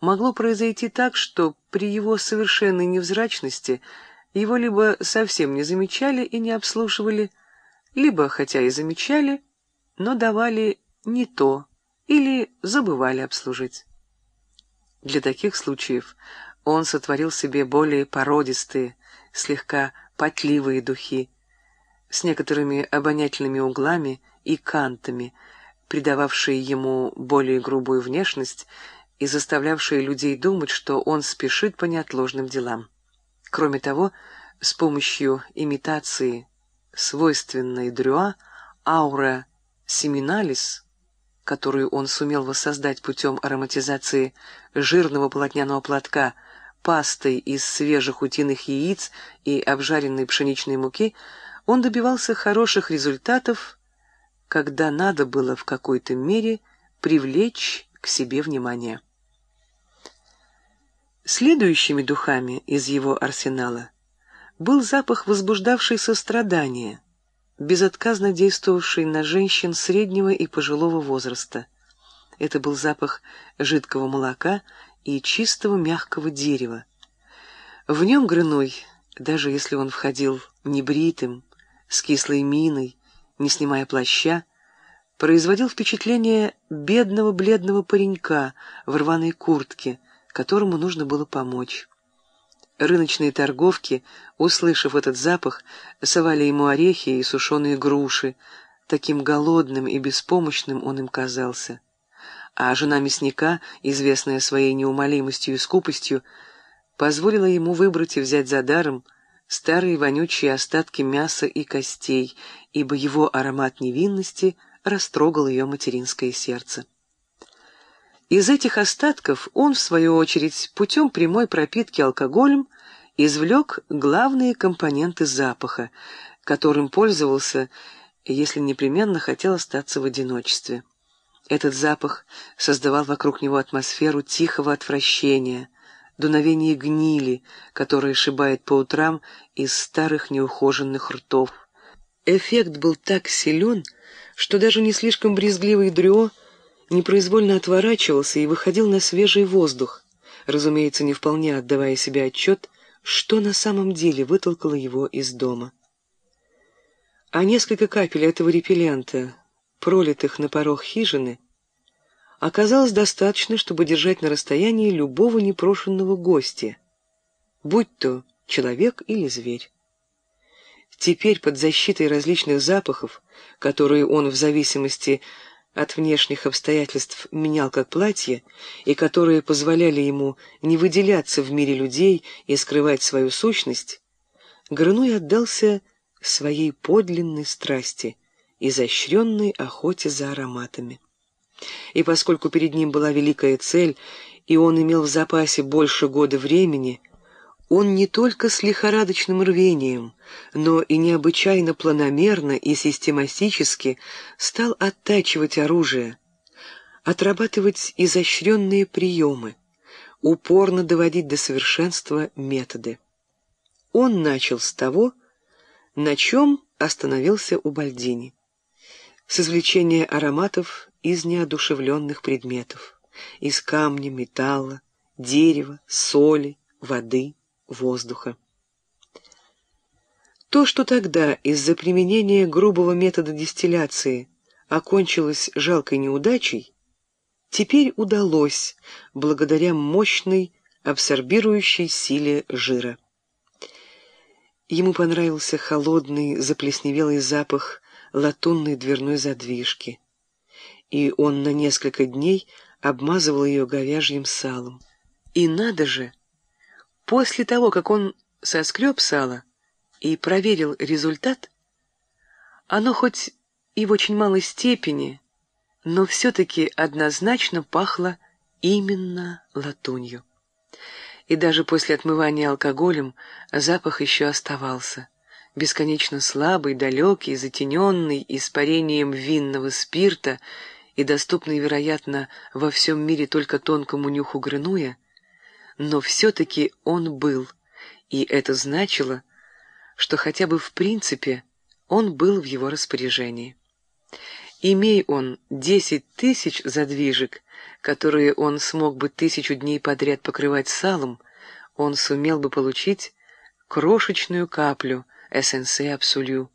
могло произойти так, что при его совершенной невзрачности его либо совсем не замечали и не обслуживали, либо, хотя и замечали, но давали не то или забывали обслужить. Для таких случаев он сотворил себе более породистые, слегка потливые духи, с некоторыми обонятельными углами и кантами, придававшие ему более грубую внешность и заставлявшие людей думать, что он спешит по неотложным делам. Кроме того, с помощью имитации, свойственной Дрюа, аура семиналис, которую он сумел воссоздать путем ароматизации жирного полотняного платка пастой из свежих утиных яиц и обжаренной пшеничной муки, он добивался хороших результатов, когда надо было в какой-то мере привлечь к себе внимание. Следующими духами из его арсенала был запах, возбуждавший сострадание, безотказно действовавший на женщин среднего и пожилого возраста. Это был запах жидкого молока и чистого мягкого дерева. В нем Грыной, даже если он входил небритым, с кислой миной, не снимая плаща, производил впечатление бедного бледного паренька в рваной куртке, которому нужно было помочь. Рыночные торговки, услышав этот запах, совали ему орехи и сушеные груши. Таким голодным и беспомощным он им казался. А жена мясника, известная своей неумолимостью и скупостью, позволила ему выбрать и взять за даром старые вонючие остатки мяса и костей, ибо его аромат невинности растрогал ее материнское сердце. Из этих остатков он, в свою очередь, путем прямой пропитки алкоголем, извлек главные компоненты запаха, которым пользовался, если непременно хотел остаться в одиночестве. Этот запах создавал вокруг него атмосферу тихого отвращения, дуновение гнили, которое шибает по утрам из старых неухоженных ртов. Эффект был так силен, что даже не слишком брезгливый Дрё непроизвольно отворачивался и выходил на свежий воздух, разумеется, не вполне отдавая себе отчет, что на самом деле вытолкало его из дома. А несколько капель этого репеллента, пролитых на порог хижины, оказалось достаточно, чтобы держать на расстоянии любого непрошенного гостя, будь то человек или зверь. Теперь под защитой различных запахов, которые он в зависимости от внешних обстоятельств менял как платье, и которые позволяли ему не выделяться в мире людей и скрывать свою сущность, Грынуй отдался своей подлинной страсти, изощренной охоте за ароматами. И поскольку перед ним была великая цель, и он имел в запасе больше года времени, он не только с лихорадочным рвением, но и необычайно планомерно и систематически стал оттачивать оружие, отрабатывать изощренные приемы, упорно доводить до совершенства методы. Он начал с того, на чем остановился у Бальдини, с извлечения ароматов из неодушевленных предметов, из камня, металла, дерева, соли, воды, воздуха. То, что тогда из-за применения грубого метода дистилляции окончилось жалкой неудачей, теперь удалось благодаря мощной абсорбирующей силе жира. Ему понравился холодный, заплесневелый запах латунной дверной задвижки, и он на несколько дней обмазывал ее говяжьим салом. И надо же! После того, как он соскреб сало и проверил результат, оно хоть и в очень малой степени, но все-таки однозначно пахло именно латунью. И даже после отмывания алкоголем запах еще оставался, бесконечно слабый, далекий, затененный испарением винного спирта и доступный, вероятно, во всем мире только тонкому нюху Грынуя, но все-таки он был, и это значило, что хотя бы в принципе он был в его распоряжении. Имей он десять тысяч задвижек, которые он смог бы тысячу дней подряд покрывать салом, он сумел бы получить крошечную каплю эссенсе абсолю,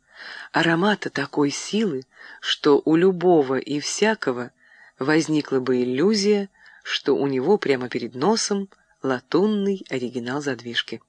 аромата такой силы, что у любого и всякого возникла бы иллюзия, что у него прямо перед носом латунный оригинал задвижки.